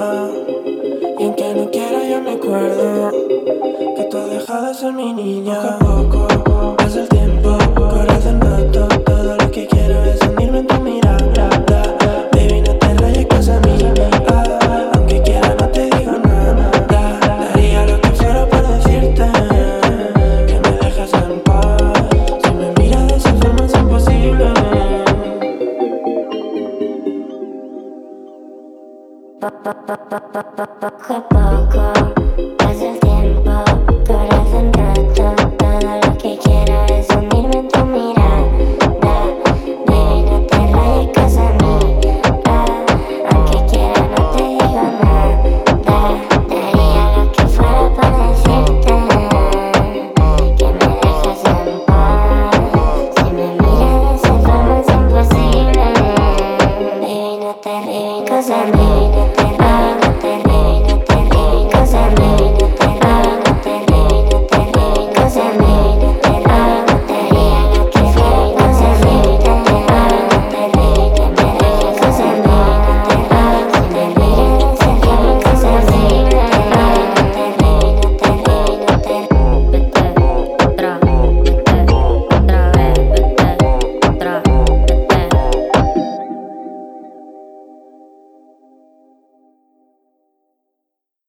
vida. Y aunque no quiera, yo me acuerdo que tú has dejado de ser mi niña. Poco a poco, el tiempo. Poco a poco pasa el tiempo, corazón roto. Todo lo que quiero es unirme en tu mirada. Baby, no te rayes cosa mía. Aunque quiera, no te digo nada. Daría lo que fuera para decirte que me dejes en paz. Si me miras de esa forma es imposible. Baby, no te rayes cosa mía.